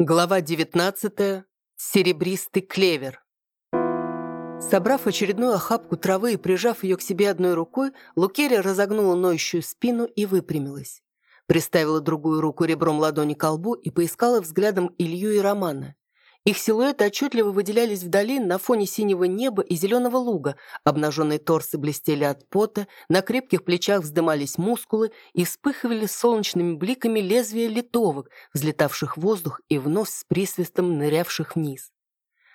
Глава 19. Серебристый клевер. Собрав очередную охапку травы и прижав ее к себе одной рукой, Лукерия разогнула ноющую спину и выпрямилась. Приставила другую руку ребром ладони к колбу и поискала взглядом Илью и Романа. Их силуэты отчетливо выделялись вдали на фоне синего неба и зеленого луга, обнаженные торсы блестели от пота, на крепких плечах вздымались мускулы и вспыхивали солнечными бликами лезвия литовок, взлетавших в воздух и вновь с присвистом нырявших вниз.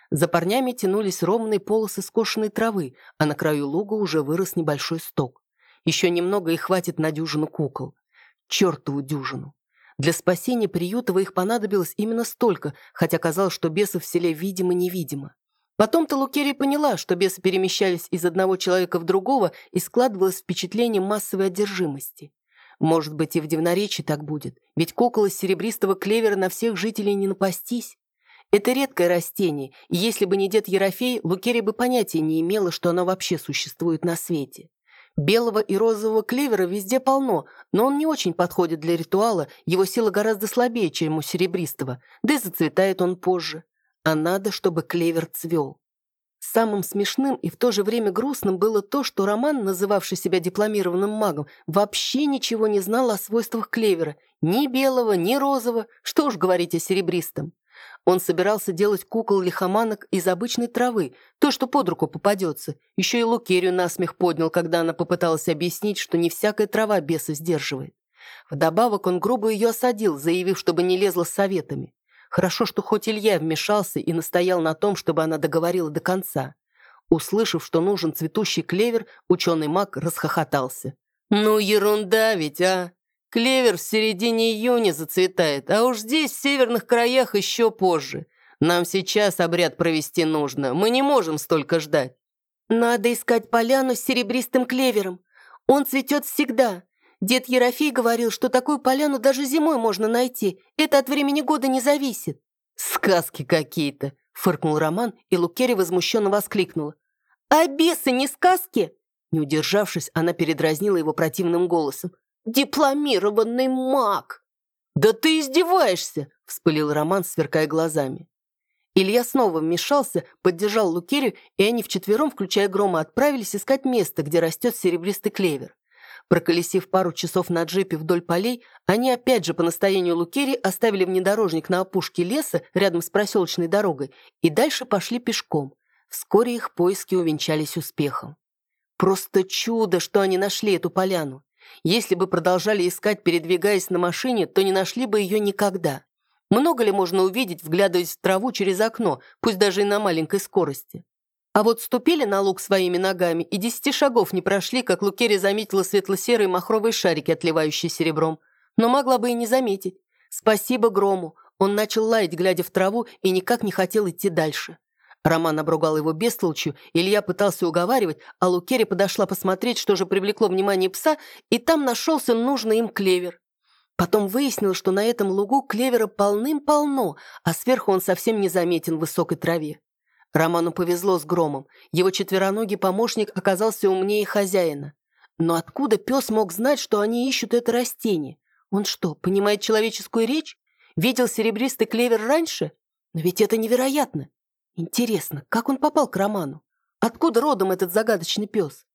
За парнями тянулись ровные полосы скошенной травы, а на краю луга уже вырос небольшой сток. Еще немного и хватит на дюжину кукол. Чертову дюжину. Для спасения Приютова их понадобилось именно столько, хотя казалось, что бесов в селе видимо-невидимо. Потом-то Лукерия поняла, что бесы перемещались из одного человека в другого и складывалось впечатление массовой одержимости. Может быть, и в Дивноречии так будет, ведь кукол из серебристого клевера на всех жителей не напастись. Это редкое растение, и если бы не дед Ерофей, Лукерия бы понятия не имела, что оно вообще существует на свете. Белого и розового клевера везде полно, но он не очень подходит для ритуала, его сила гораздо слабее, чем у серебристого, да и зацветает он позже. А надо, чтобы клевер цвел. Самым смешным и в то же время грустным было то, что Роман, называвший себя дипломированным магом, вообще ничего не знал о свойствах клевера. Ни белого, ни розового, что уж говорить о серебристом. Он собирался делать кукол-лихоманок из обычной травы, то, что под руку попадется. Еще и Лукерию насмех поднял, когда она попыталась объяснить, что не всякая трава беса сдерживает. Вдобавок он грубо ее осадил, заявив, чтобы не лезла с советами. Хорошо, что хоть Илья вмешался и настоял на том, чтобы она договорила до конца. Услышав, что нужен цветущий клевер, ученый маг расхохотался. «Ну ерунда ведь, а! Клевер в середине июня зацветает, а уж здесь, в северных краях, еще позже. Нам сейчас обряд провести нужно, мы не можем столько ждать». «Надо искать поляну с серебристым клевером. Он цветет всегда. Дед Ерофей говорил, что такую поляну даже зимой можно найти. Это от времени года не зависит». «Сказки какие-то», — фыркнул Роман, и Лукерия возмущенно воскликнула. «А бесы не сказки?» Не удержавшись, она передразнила его противным голосом. Дипломированный маг!» «Да ты издеваешься!» — вспылил Роман, сверкая глазами. Илья снова вмешался, поддержал Лукерию, и они вчетвером, включая Грома, отправились искать место, где растет серебристый клевер. Проколесив пару часов на джипе вдоль полей, они опять же по настоянию Лукерии оставили внедорожник на опушке леса рядом с проселочной дорогой и дальше пошли пешком. Вскоре их поиски увенчались успехом. Просто чудо, что они нашли эту поляну. Если бы продолжали искать, передвигаясь на машине, то не нашли бы ее никогда. Много ли можно увидеть, вглядываясь в траву через окно, пусть даже и на маленькой скорости? А вот ступили на луг своими ногами и десяти шагов не прошли, как Лукерия заметила светло-серые махровые шарики, отливающие серебром. Но могла бы и не заметить. Спасибо Грому. Он начал лаять, глядя в траву, и никак не хотел идти дальше. Роман обругал его бестолчью, Илья пытался уговаривать, а Лукерия подошла посмотреть, что же привлекло внимание пса, и там нашелся нужный им клевер. Потом выяснил, что на этом лугу клевера полным-полно, а сверху он совсем не заметен в высокой траве. Роману повезло с громом. Его четвероногий помощник оказался умнее хозяина. Но откуда пес мог знать, что они ищут это растение? Он что, понимает человеческую речь? Видел серебристый клевер раньше? Но ведь это невероятно. Интересно, как он попал к Роману? Откуда родом этот загадочный пес?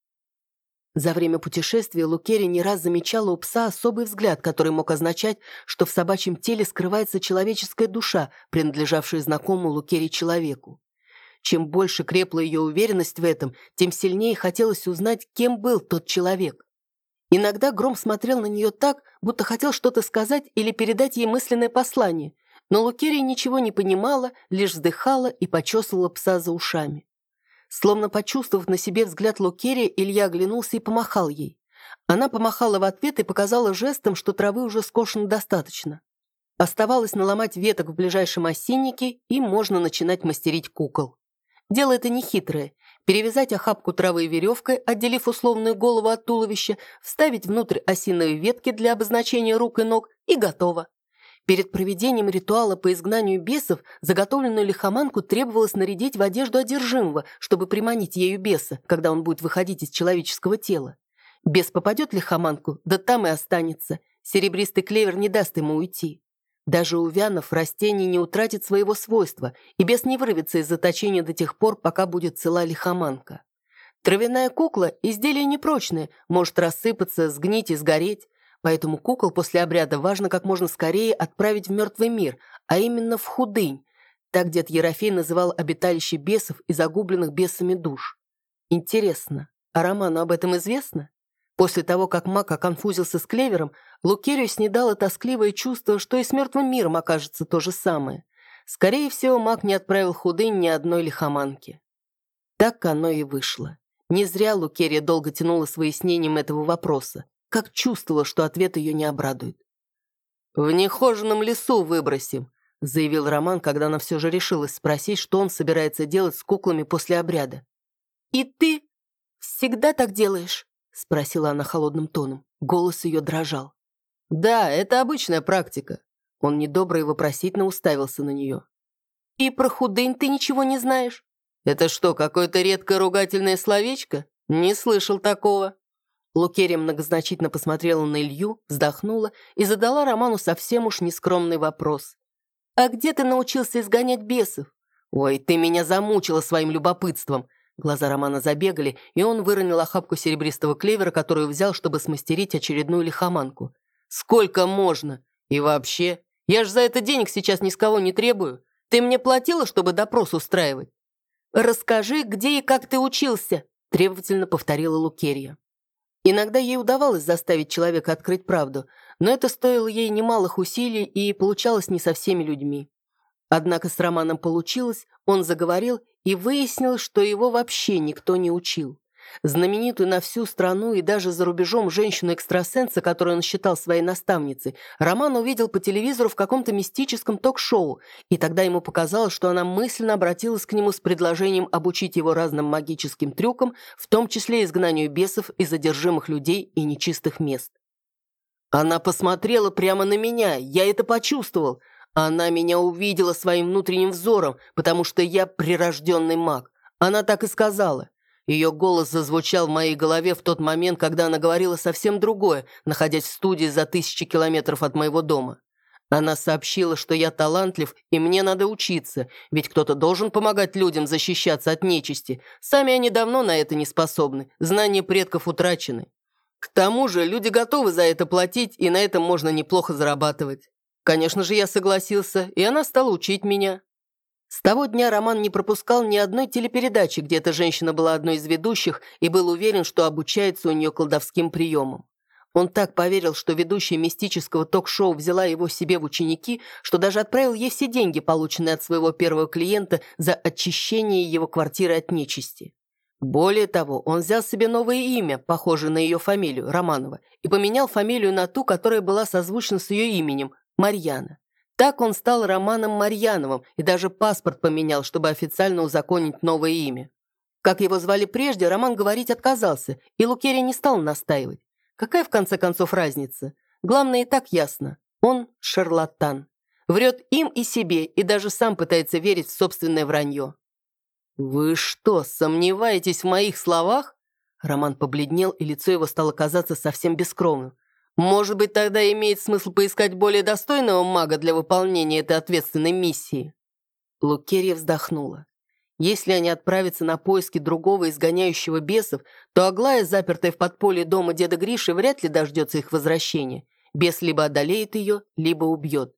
За время путешествия Лукери не раз замечала у пса особый взгляд, который мог означать, что в собачьем теле скрывается человеческая душа, принадлежавшая знакомому Лукери человеку. Чем больше крепла ее уверенность в этом, тем сильнее хотелось узнать, кем был тот человек. Иногда Гром смотрел на нее так, будто хотел что-то сказать или передать ей мысленное послание – но Лукерия ничего не понимала, лишь вздыхала и почесывала пса за ушами. Словно почувствовав на себе взгляд Лукерия, Илья оглянулся и помахал ей. Она помахала в ответ и показала жестом, что травы уже скошено достаточно. Оставалось наломать веток в ближайшем осиннике, и можно начинать мастерить кукол. Дело это нехитрое. Перевязать охапку травы веревкой, отделив условную голову от туловища, вставить внутрь осиновые ветки для обозначения рук и ног, и готово. Перед проведением ритуала по изгнанию бесов заготовленную лихоманку требовалось нарядить в одежду одержимого, чтобы приманить ею беса, когда он будет выходить из человеческого тела. Бес попадет лихоманку, да там и останется. Серебристый клевер не даст ему уйти. Даже у вянов растение не утратит своего свойства, и бес не вырвется из заточения до тех пор, пока будет цела лихоманка. Травяная кукла – изделие непрочное, может рассыпаться, сгнить и сгореть. Поэтому кукол после обряда важно как можно скорее отправить в мертвый мир, а именно в худынь. Так дед Ерофей называл обиталище бесов и загубленных бесами душ. Интересно, а Роману об этом известно? После того, как маг оконфузился с клевером, Лукерию снедало тоскливое чувство, что и с мертвым миром окажется то же самое. Скорее всего, маг не отправил худынь ни одной лихоманки. Так оно и вышло. Не зря Лукерия долго тянула с выяснением этого вопроса, как чувствовала, что ответ ее не обрадует. «В нехоженном лесу выбросим», — заявил Роман, когда она все же решилась спросить, что он собирается делать с куклами после обряда. «И ты всегда так делаешь?» — спросила она холодным тоном. Голос ее дрожал. «Да, это обычная практика». Он недобро и вопросительно уставился на нее. «И про худынь ты ничего не знаешь?» «Это что, какое-то редкое ругательное словечко? Не слышал такого». Лукерия многозначительно посмотрела на Илью, вздохнула и задала Роману совсем уж нескромный вопрос. «А где ты научился изгонять бесов?» «Ой, ты меня замучила своим любопытством», Глаза Романа забегали, и он выронил охапку серебристого клевера, которую взял, чтобы смастерить очередную лихоманку. «Сколько можно? И вообще, я ж за это денег сейчас ни с кого не требую. Ты мне платила, чтобы допрос устраивать?» «Расскажи, где и как ты учился», — требовательно повторила Лукерья. Иногда ей удавалось заставить человека открыть правду, но это стоило ей немалых усилий и получалось не со всеми людьми. Однако с Романом получилось, он заговорил и выяснил, что его вообще никто не учил. Знаменитую на всю страну и даже за рубежом женщину-экстрасенса, которую он считал своей наставницей, Роман увидел по телевизору в каком-то мистическом ток-шоу, и тогда ему показалось, что она мысленно обратилась к нему с предложением обучить его разным магическим трюкам, в том числе изгнанию бесов и задержимых людей и нечистых мест. Она посмотрела прямо на меня, я это почувствовал. Она меня увидела своим внутренним взором, потому что я прирожденный маг. Она так и сказала. Ее голос зазвучал в моей голове в тот момент, когда она говорила совсем другое, находясь в студии за тысячи километров от моего дома. Она сообщила, что я талантлив, и мне надо учиться, ведь кто-то должен помогать людям защищаться от нечисти. Сами они давно на это не способны, знания предков утрачены. К тому же люди готовы за это платить, и на этом можно неплохо зарабатывать. Конечно же, я согласился, и она стала учить меня. С того дня Роман не пропускал ни одной телепередачи, где эта женщина была одной из ведущих и был уверен, что обучается у нее колдовским приемам. Он так поверил, что ведущая мистического ток-шоу взяла его себе в ученики, что даже отправил ей все деньги, полученные от своего первого клиента, за очищение его квартиры от нечисти. Более того, он взял себе новое имя, похожее на ее фамилию, Романова, и поменял фамилию на ту, которая была созвучна с ее именем, Марьяна. Так он стал Романом Марьяновым и даже паспорт поменял, чтобы официально узаконить новое имя. Как его звали прежде, Роман говорить отказался, и Лукерия не стал настаивать. Какая, в конце концов, разница? Главное и так ясно. Он шарлатан. Врет им и себе, и даже сам пытается верить в собственное вранье. «Вы что, сомневаетесь в моих словах?» Роман побледнел, и лицо его стало казаться совсем бескровным. Может быть, тогда имеет смысл поискать более достойного мага для выполнения этой ответственной миссии?» Лукерья вздохнула. Если они отправятся на поиски другого изгоняющего бесов, то Аглая, запертая в подполье дома деда Гриши, вряд ли дождется их возвращения. Бес либо одолеет ее, либо убьет.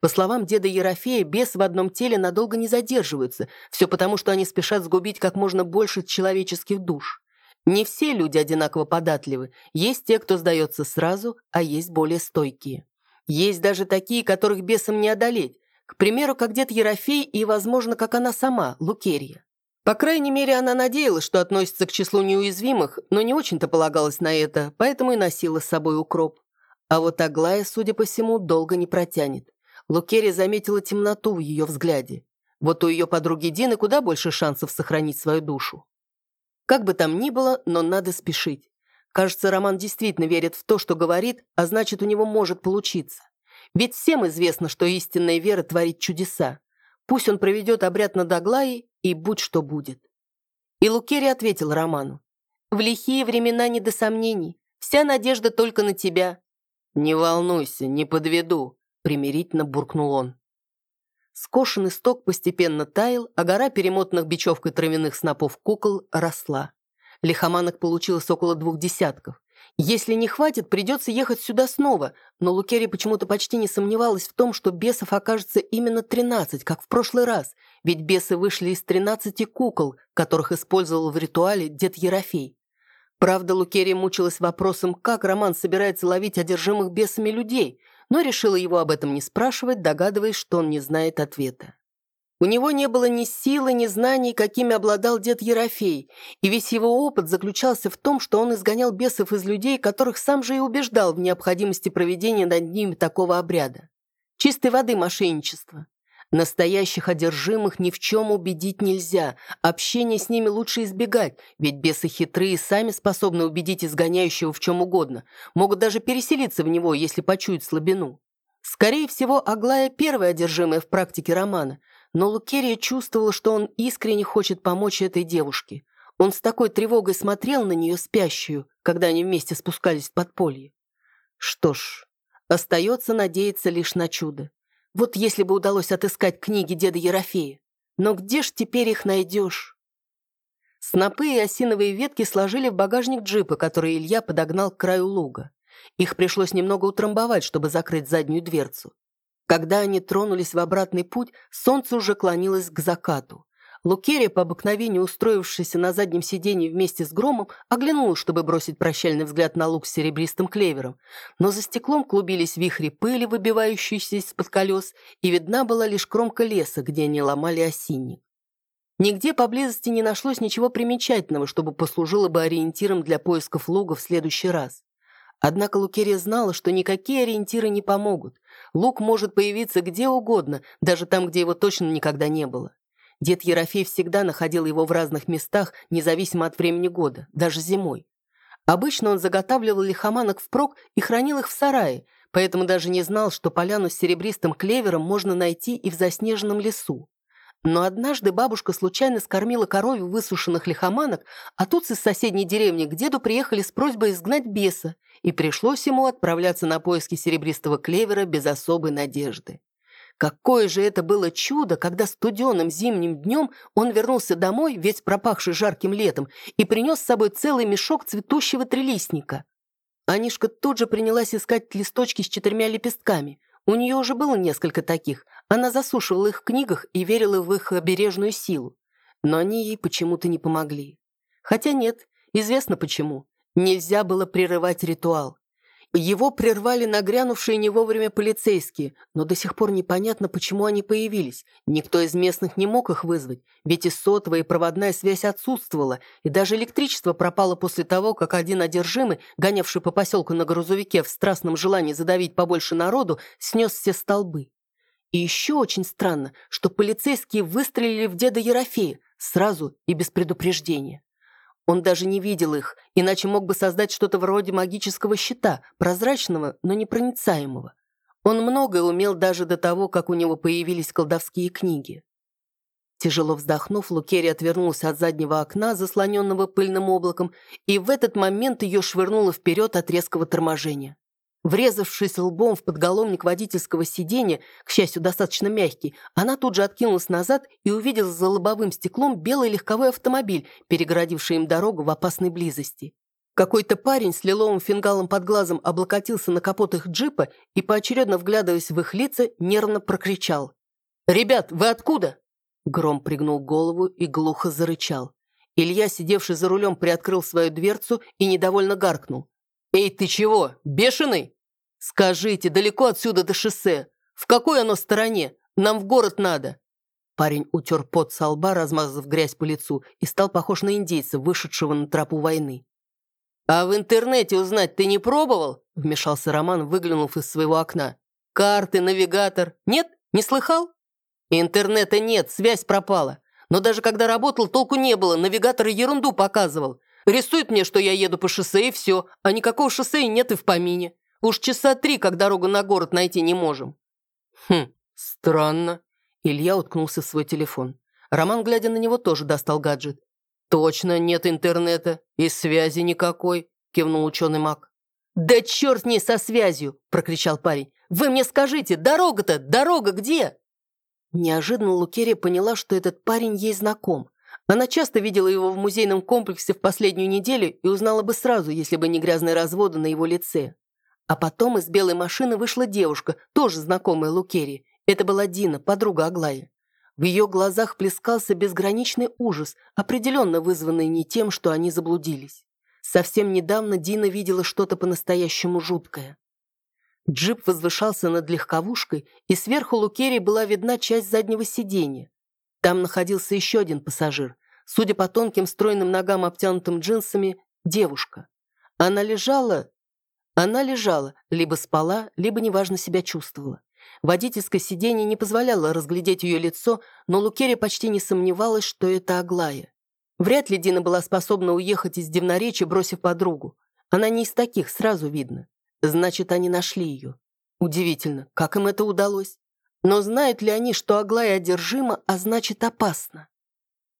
По словам деда Ерофея, бесы в одном теле надолго не задерживаются, все потому, что они спешат сгубить как можно больше человеческих душ. Не все люди одинаково податливы. Есть те, кто сдается сразу, а есть более стойкие. Есть даже такие, которых бесом не одолеть. К примеру, как дед Ерофей и, возможно, как она сама, Лукерья. По крайней мере, она надеялась, что относится к числу неуязвимых, но не очень-то полагалась на это, поэтому и носила с собой укроп. А вот Аглая, судя по всему, долго не протянет. Лукерия заметила темноту в ее взгляде. Вот у ее подруги Дины куда больше шансов сохранить свою душу. Как бы там ни было, но надо спешить. Кажется, Роман действительно верит в то, что говорит, а значит, у него может получиться. Ведь всем известно, что истинная вера творит чудеса. Пусть он проведет обряд над Аглаей, и будь что будет. И Лукерия ответил Роману. «В лихие времена не до сомнений. Вся надежда только на тебя». «Не волнуйся, не подведу». — примирительно буркнул он. Скошенный сток постепенно таял, а гора перемотанных бечевкой травяных снопов кукол росла. Лихоманок получилось около двух десятков. Если не хватит, придется ехать сюда снова, но Лукерри почему-то почти не сомневалась в том, что бесов окажется именно 13, как в прошлый раз, ведь бесы вышли из 13 кукол, которых использовал в ритуале дед Ерофей. Правда, Лукерия мучилась вопросом, как Роман собирается ловить одержимых бесами людей, но решила его об этом не спрашивать, догадываясь, что он не знает ответа. У него не было ни силы, ни знаний, какими обладал дед Ерофей, и весь его опыт заключался в том, что он изгонял бесов из людей, которых сам же и убеждал в необходимости проведения над ними такого обряда. Чистой воды мошенничество. Настоящих одержимых ни в чем убедить нельзя, общение с ними лучше избегать, ведь бесы хитрые сами способны убедить изгоняющего в чем угодно, могут даже переселиться в него, если почуют слабину. Скорее всего, Аглая первая одержимая в практике романа, но Лукерия чувствовала, что он искренне хочет помочь этой девушке. Он с такой тревогой смотрел на нее спящую, когда они вместе спускались в подполье. Что ж, остается надеяться лишь на чудо. Вот если бы удалось отыскать книги деда Ерофея. Но где ж теперь их найдешь? Снопы и осиновые ветки сложили в багажник джипа, который Илья подогнал к краю луга. Их пришлось немного утрамбовать, чтобы закрыть заднюю дверцу. Когда они тронулись в обратный путь, солнце уже клонилось к закату. Лукерия, по обыкновению устроившаяся на заднем сиденье вместе с Громом, оглянулась, чтобы бросить прощальный взгляд на луг с серебристым клевером. Но за стеклом клубились вихри пыли, выбивающиеся из-под колес, и видна была лишь кромка леса, где они ломали осинник. Нигде поблизости не нашлось ничего примечательного, чтобы послужило бы ориентиром для поисков луга в следующий раз. Однако Лукерия знала, что никакие ориентиры не помогут. Лук может появиться где угодно, даже там, где его точно никогда не было. Дед Ерофей всегда находил его в разных местах, независимо от времени года, даже зимой. Обычно он заготавливал лихоманок впрок и хранил их в сарае, поэтому даже не знал, что поляну с серебристым клевером можно найти и в заснеженном лесу. Но однажды бабушка случайно скормила корове высушенных лихоманок, а тут из соседней деревни к деду приехали с просьбой изгнать беса, и пришлось ему отправляться на поиски серебристого клевера без особой надежды. Какое же это было чудо, когда студеным зимним днем он вернулся домой, весь пропахший жарким летом, и принес с собой целый мешок цветущего трелистника. Анишка тут же принялась искать листочки с четырьмя лепестками. У нее уже было несколько таких. Она засушивала их в книгах и верила в их обережную силу. Но они ей почему-то не помогли. Хотя нет, известно почему. Нельзя было прерывать ритуал. Его прервали нагрянувшие не вовремя полицейские, но до сих пор непонятно, почему они появились. Никто из местных не мог их вызвать, ведь и сотовая и проводная связь отсутствовала, и даже электричество пропало после того, как один одержимый, гонявший по поселку на грузовике в страстном желании задавить побольше народу, снес все столбы. И еще очень странно, что полицейские выстрелили в деда Ерофея сразу и без предупреждения. Он даже не видел их, иначе мог бы создать что-то вроде магического щита, прозрачного, но непроницаемого. Он многое умел даже до того, как у него появились колдовские книги. Тяжело вздохнув, Лукерия отвернулся от заднего окна, заслоненного пыльным облаком, и в этот момент ее швырнуло вперед от резкого торможения. Врезавшись лбом в подголовник водительского сиденья, к счастью, достаточно мягкий, она тут же откинулась назад и увидела за лобовым стеклом белый легковой автомобиль, перегородивший им дорогу в опасной близости. Какой-то парень с лиловым фингалом под глазом облокотился на капот их джипа и, поочередно вглядываясь в их лица, нервно прокричал. «Ребят, вы откуда?» Гром пригнул голову и глухо зарычал. Илья, сидевший за рулем, приоткрыл свою дверцу и недовольно гаркнул. «Эй, ты чего, бешеный? Скажите, далеко отсюда до шоссе? В какой оно стороне? Нам в город надо!» Парень утер пот со лба, размазав грязь по лицу, и стал похож на индейца, вышедшего на тропу войны. «А в интернете узнать ты не пробовал?» – вмешался Роман, выглянув из своего окна. «Карты, навигатор. Нет? Не слыхал?» «Интернета нет, связь пропала. Но даже когда работал, толку не было, навигатор ерунду показывал. Рисует мне, что я еду по шоссе, и все, а никакого шоссе нет и в помине. Уж часа три, как дорогу на город найти не можем». «Хм, странно». Илья уткнулся в свой телефон. Роман, глядя на него, тоже достал гаджет. «Точно нет интернета и связи никакой», – кивнул ученый маг. «Да черт не со связью!» – прокричал парень. «Вы мне скажите, дорога-то, дорога где?» Неожиданно Лукерия поняла, что этот парень ей знаком. Она часто видела его в музейном комплексе в последнюю неделю и узнала бы сразу, если бы не грязные разводы на его лице. А потом из белой машины вышла девушка, тоже знакомая Лукерии. Это была Дина, подруга Аглаи. В ее глазах плескался безграничный ужас, определенно вызванный не тем, что они заблудились. Совсем недавно Дина видела что-то по-настоящему жуткое. Джип возвышался над легковушкой, и сверху Лукерии была видна часть заднего сиденья. Там находился еще один пассажир. Судя по тонким стройным ногам, обтянутым джинсами, девушка. Она лежала... Она лежала, либо спала, либо неважно себя чувствовала. Водительское сиденье не позволяло разглядеть ее лицо, но Лукерия почти не сомневалась, что это Аглая. Вряд ли Дина была способна уехать из Дивноречи, бросив подругу. Она не из таких, сразу видно. Значит, они нашли ее. Удивительно, как им это удалось? Но знают ли они, что Аглая одержима, а значит опасна?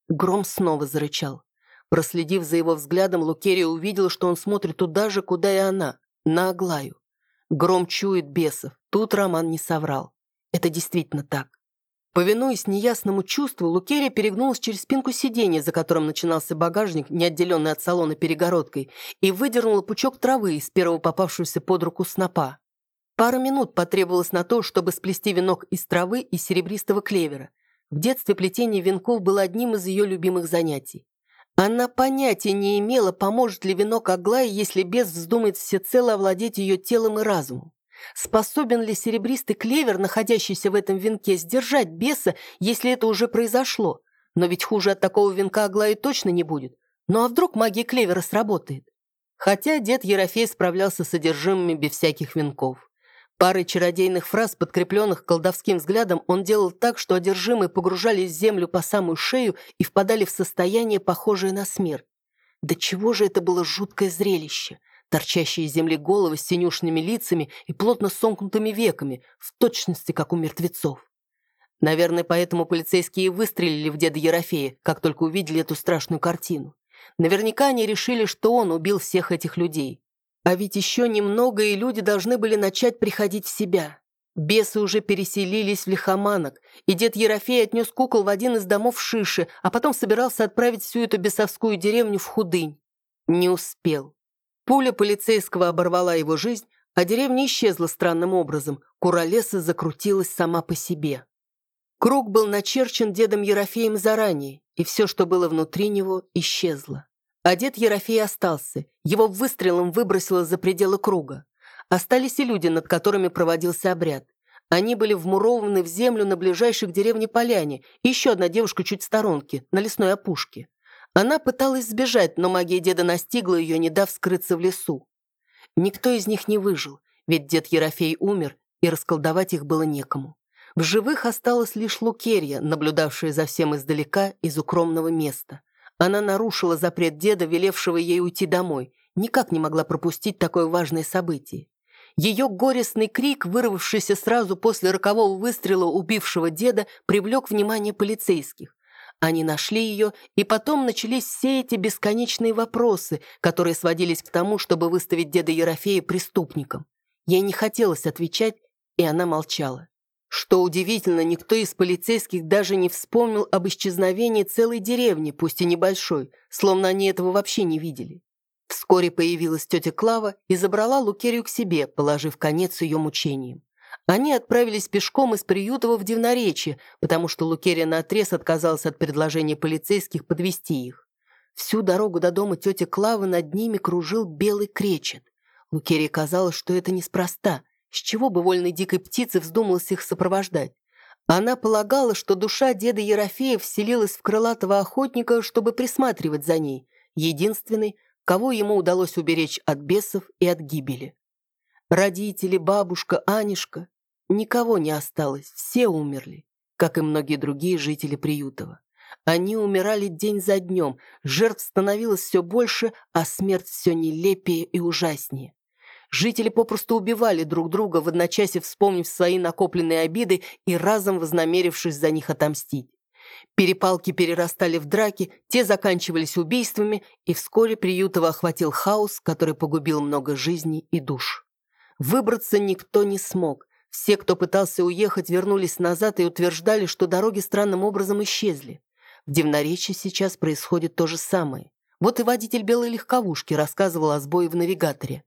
Гром снова зарычал. Проследив за его взглядом, Лукерия увидела, что он смотрит туда же, куда и она, на Аглаю. Гром чует бесов. Тут Роман не соврал. Это действительно так. Повинуясь неясному чувству, Лукерия перегнулась через спинку сиденья, за которым начинался багажник, не отделенный от салона перегородкой, и выдернула пучок травы из первого попавшегося под руку снопа. Пара минут потребовалось на то, чтобы сплести венок из травы и серебристого клевера. В детстве плетение венков было одним из ее любимых занятий. Она понятия не имела, поможет ли венок Аглае, если бес вздумает всецело овладеть ее телом и разумом. Способен ли серебристый клевер, находящийся в этом венке, сдержать беса, если это уже произошло? Но ведь хуже от такого венка Аглаи точно не будет. Ну а вдруг магия клевера сработает? Хотя дед Ерофей справлялся с содержимыми без всяких венков. Парой чародейных фраз, подкрепленных колдовским взглядом, он делал так, что одержимые погружались в землю по самую шею и впадали в состояние, похожее на смерть. Да чего же это было жуткое зрелище! торчащие из земли головы с синюшными лицами и плотно сомкнутыми веками, в точности, как у мертвецов. Наверное, поэтому полицейские выстрелили в деда Ерофея, как только увидели эту страшную картину. Наверняка они решили, что он убил всех этих людей. А ведь еще немного, и люди должны были начать приходить в себя. Бесы уже переселились в лихоманок, и дед Ерофей отнес кукол в один из домов Шиши, а потом собирался отправить всю эту бесовскую деревню в Худынь. Не успел. Пуля полицейского оборвала его жизнь, а деревня исчезла странным образом. Кура леса закрутилась сама по себе. Круг был начерчен дедом Ерофеем заранее, и все, что было внутри него, исчезло. А дед Ерофей остался, его выстрелом выбросило за пределы круга. Остались и люди, над которыми проводился обряд. Они были вмурованы в землю на ближайшей к деревне поляне, еще одна девушка чуть в сторонке, на лесной опушке. Она пыталась сбежать, но магия деда настигла ее, не дав скрыться в лесу. Никто из них не выжил, ведь дед Ерофей умер, и расколдовать их было некому. В живых осталась лишь Лукерья, наблюдавшая за всем издалека из укромного места. Она нарушила запрет деда, велевшего ей уйти домой, никак не могла пропустить такое важное событие. Ее горестный крик, вырвавшийся сразу после рокового выстрела убившего деда, привлек внимание полицейских. Они нашли ее, и потом начались все эти бесконечные вопросы, которые сводились к тому, чтобы выставить деда Ерофея преступником. Ей не хотелось отвечать, и она молчала. Что удивительно, никто из полицейских даже не вспомнил об исчезновении целой деревни, пусть и небольшой, словно они этого вообще не видели. Вскоре появилась тетя Клава и забрала Лукерию к себе, положив конец ее мучениям. Они отправились пешком из Приютова в Дивноречье, потому что Лукерия наотрез отказалась от предложения полицейских подвести их. Всю дорогу до дома тети Клавы над ними кружил белый кречет. Лукерии казалось, что это неспроста. С чего бы вольной дикой птице вздумалось их сопровождать? Она полагала, что душа деда Ерофея вселилась в крылатого охотника, чтобы присматривать за ней, единственный, кого ему удалось уберечь от бесов и от гибели. Родители, бабушка, Анишка Никого не осталось, все умерли, как и многие другие жители Приютова. Они умирали день за днем, жертв становилось все больше, а смерть все нелепее и ужаснее. Жители попросту убивали друг друга, в одночасье вспомнив свои накопленные обиды и разом вознамерившись за них отомстить. Перепалки перерастали в драки, те заканчивались убийствами, и вскоре Приютова охватил хаос, который погубил много жизней и душ. Выбраться никто не смог. Все, кто пытался уехать, вернулись назад и утверждали, что дороги странным образом исчезли. В Дивноречье сейчас происходит то же самое. Вот и водитель белой легковушки рассказывал о сбое в навигаторе.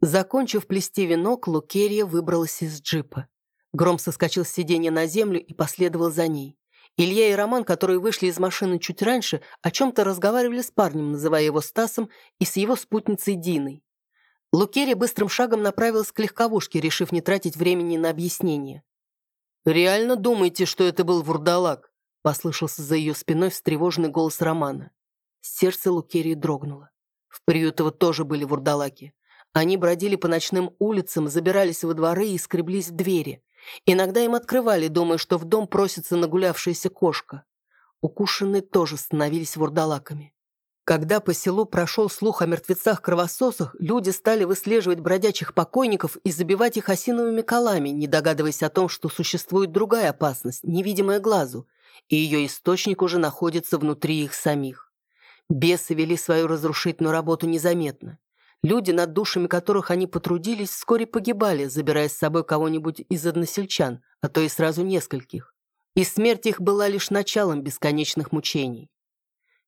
Закончив плести венок, Лукерия выбралась из джипа. Гром соскочил с сиденья на землю и последовал за ней. Илья и Роман, которые вышли из машины чуть раньше, о чем-то разговаривали с парнем, называя его Стасом, и с его спутницей Диной. Лукерия быстрым шагом направилась к легковушке, решив не тратить времени на объяснение. «Реально думаете, что это был вурдалак?» – послышался за ее спиной встревоженный голос Романа. Сердце Лукерии дрогнуло. В Приютово тоже были вурдалаки. Они бродили по ночным улицам, забирались во дворы и скреблись в двери. Иногда им открывали, думая, что в дом просится нагулявшаяся кошка. Укушенные тоже становились вурдалаками. Когда по селу прошел слух о мертвецах-кровососах, люди стали выслеживать бродячих покойников и забивать их осиновыми колами, не догадываясь о том, что существует другая опасность, невидимая глазу, и ее источник уже находится внутри их самих. Бесы вели свою разрушительную работу незаметно. Люди, над душами которых они потрудились, вскоре погибали, забирая с собой кого-нибудь из односельчан, а то и сразу нескольких. И смерть их была лишь началом бесконечных мучений.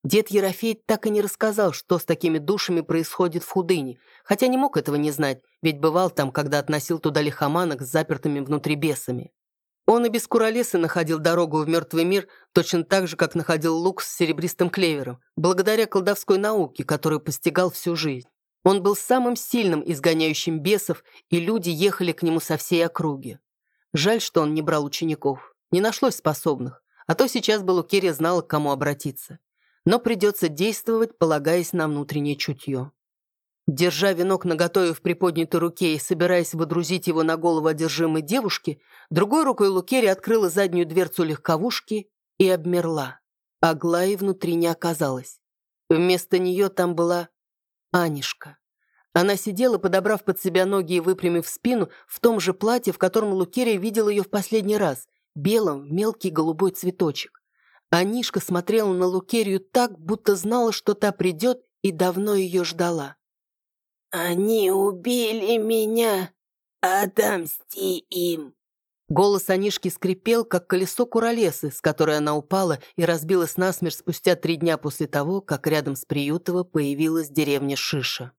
Дед Ерофей так и не рассказал, что с такими душами происходит в Худыне, хотя не мог этого не знать, ведь бывал там, когда относил туда лихоманок с запертыми внутри бесами. Он и без куролеса находил дорогу в мертвый мир точно так же, как находил лук с серебристым клевером, благодаря колдовской науке, которую постигал всю жизнь. Он был самым сильным изгоняющим бесов, и люди ехали к нему со всей округи. Жаль, что он не брал учеников. Не нашлось способных, а то сейчас бы Лукерия знала, к кому обратиться. Но придется действовать, полагаясь на внутреннее чутье. Держа венок наготове в приподнятой руке и собираясь водрузить его на голову одержимой девушки, другой рукой Лукерия открыла заднюю дверцу легковушки и обмерла. Аглаи внутри не оказалось. Вместо нее там была Анишка. Она сидела, подобрав под себя ноги и выпрямив спину, в том же платье, в котором Лукерия видела ее в последний раз, белом, мелкий голубой цветочек. Анишка смотрела на Лукерию так, будто знала, что та придет, и давно ее ждала. «Они убили меня, отомсти им!» Голос Анишки скрипел, как колесо куролесы, с которой она упала и разбилась насмерть спустя три дня после того, как рядом с Приютово появилась деревня Шиша.